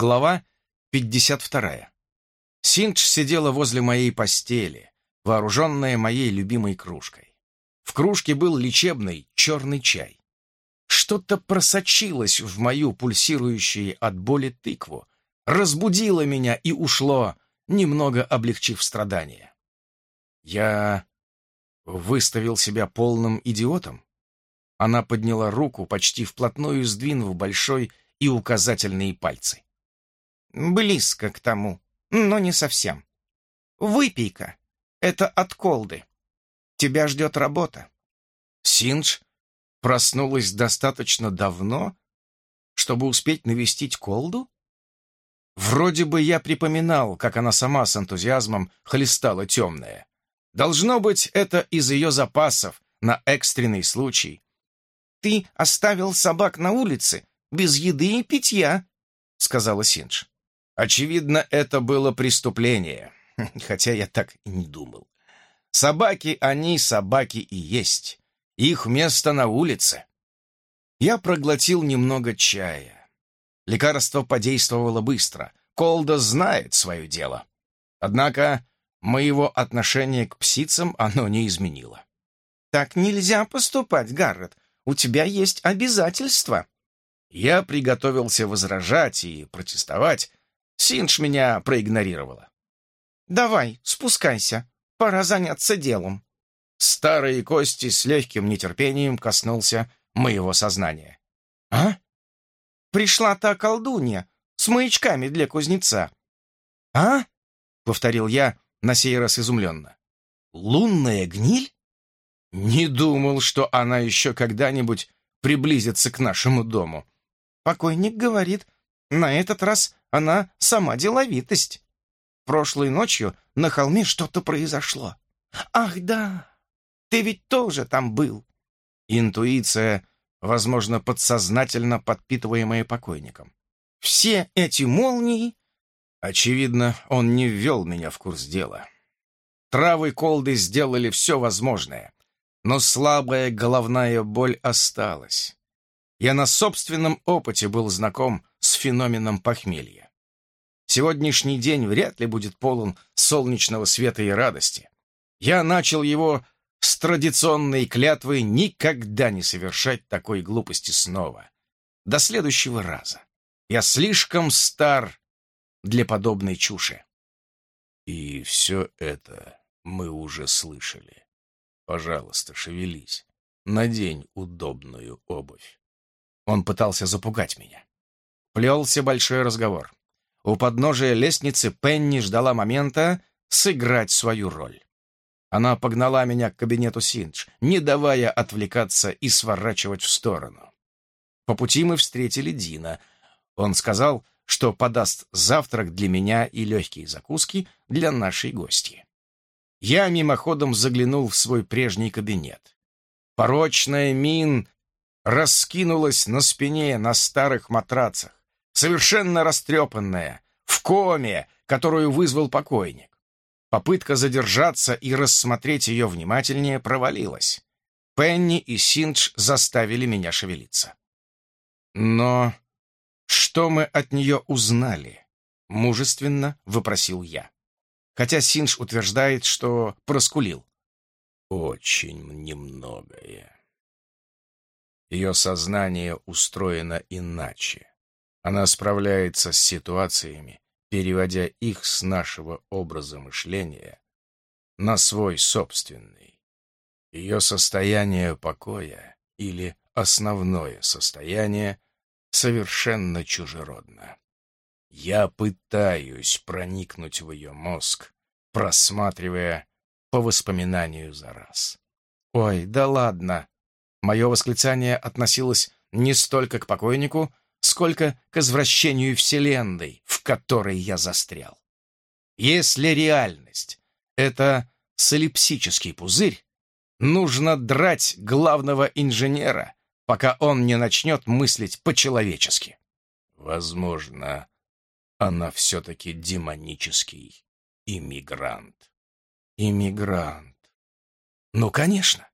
Глава 52. Синдж сидела возле моей постели, вооруженная моей любимой кружкой. В кружке был лечебный черный чай. Что-то просочилось в мою пульсирующую от боли тыкву, разбудило меня и ушло, немного облегчив страдания. Я выставил себя полным идиотом. Она подняла руку, почти вплотную сдвинув большой и указательные пальцы. Близко к тому, но не совсем. Выпей-ка. Это от колды. Тебя ждет работа. Синдж проснулась достаточно давно, чтобы успеть навестить колду? Вроде бы я припоминал, как она сама с энтузиазмом хлестала темное. Должно быть, это из ее запасов на экстренный случай. «Ты оставил собак на улице без еды и питья», — сказала Синдж. Очевидно, это было преступление, хотя я так и не думал. Собаки, они собаки и есть. Их место на улице. Я проглотил немного чая. Лекарство подействовало быстро. Колда знает свое дело. Однако моего отношения к псицам оно не изменило. «Так нельзя поступать, Гаррет. У тебя есть обязательства». Я приготовился возражать и протестовать, Синдж меня проигнорировала. «Давай, спускайся. Пора заняться делом». Старые кости с легким нетерпением коснулся моего сознания. «А?» «Пришла та колдунья с маячками для кузнеца». «А?» — повторил я, на сей раз изумленно. «Лунная гниль?» Не думал, что она еще когда-нибудь приблизится к нашему дому. Покойник говорит, на этот раз она сама деловитость. Прошлой ночью на холме что-то произошло. Ах, да, ты ведь тоже там был. Интуиция, возможно, подсознательно подпитываемая покойником. Все эти молнии... Очевидно, он не ввел меня в курс дела. Травы колды сделали все возможное, но слабая головная боль осталась. Я на собственном опыте был знаком с феноменом похмелья. Сегодняшний день вряд ли будет полон солнечного света и радости. Я начал его с традиционной клятвой никогда не совершать такой глупости снова. До следующего раза. Я слишком стар для подобной чуши. И все это мы уже слышали. Пожалуйста, шевелись. Надень удобную обувь. Он пытался запугать меня плелся большой разговор. У подножия лестницы Пенни ждала момента сыграть свою роль. Она погнала меня к кабинету Синдж, не давая отвлекаться и сворачивать в сторону. По пути мы встретили Дина. Он сказал, что подаст завтрак для меня и легкие закуски для нашей гости. Я мимоходом заглянул в свой прежний кабинет. Порочная Мин раскинулась на спине на старых матрацах совершенно растрепанная, в коме, которую вызвал покойник. Попытка задержаться и рассмотреть ее внимательнее провалилась. Пенни и Синдж заставили меня шевелиться. Но что мы от нее узнали? Мужественно выпросил я. Хотя Синдж утверждает, что проскулил. Очень немногое. Ее сознание устроено иначе. Она справляется с ситуациями, переводя их с нашего образа мышления на свой собственный. Ее состояние покоя или основное состояние совершенно чужеродно. Я пытаюсь проникнуть в ее мозг, просматривая по воспоминанию за раз. «Ой, да ладно!» Мое восклицание относилось не столько к покойнику, сколько к извращению Вселенной, в которой я застрял. Если реальность — это солипсический пузырь, нужно драть главного инженера, пока он не начнет мыслить по-человечески. Возможно, она все-таки демонический иммигрант. Иммигрант. Ну, конечно.